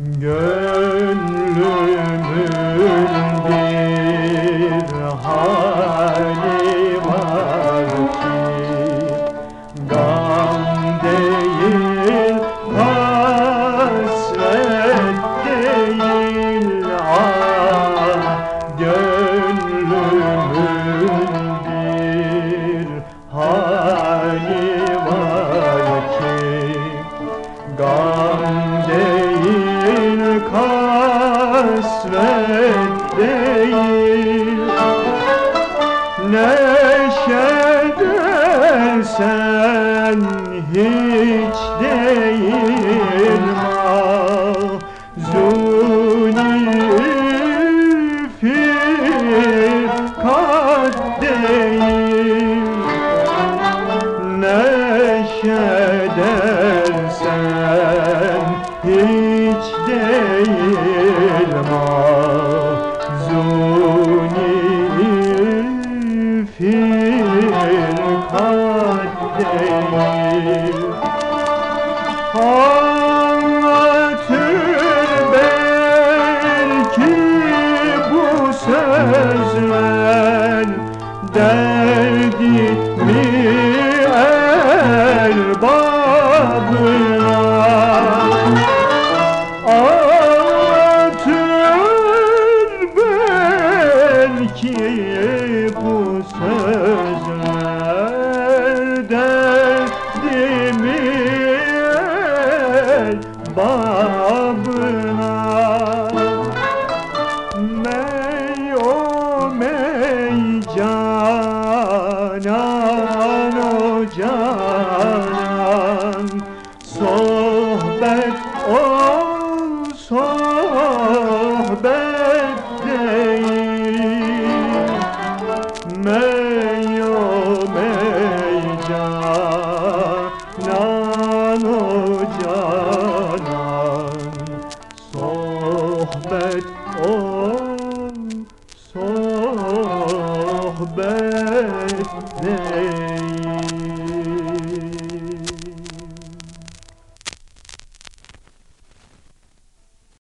Gönlümün bir hali var ki Gam değil, hasret değil ah Gönlümün bir hali kasvet değil. Neşe dersen hiç değil. Mahzuni firkat değil. Neşe dersen değil Anlatır belki bu sözler derdimi canan o canan Sohbet o sohbet değil. Mey o mey canan o canan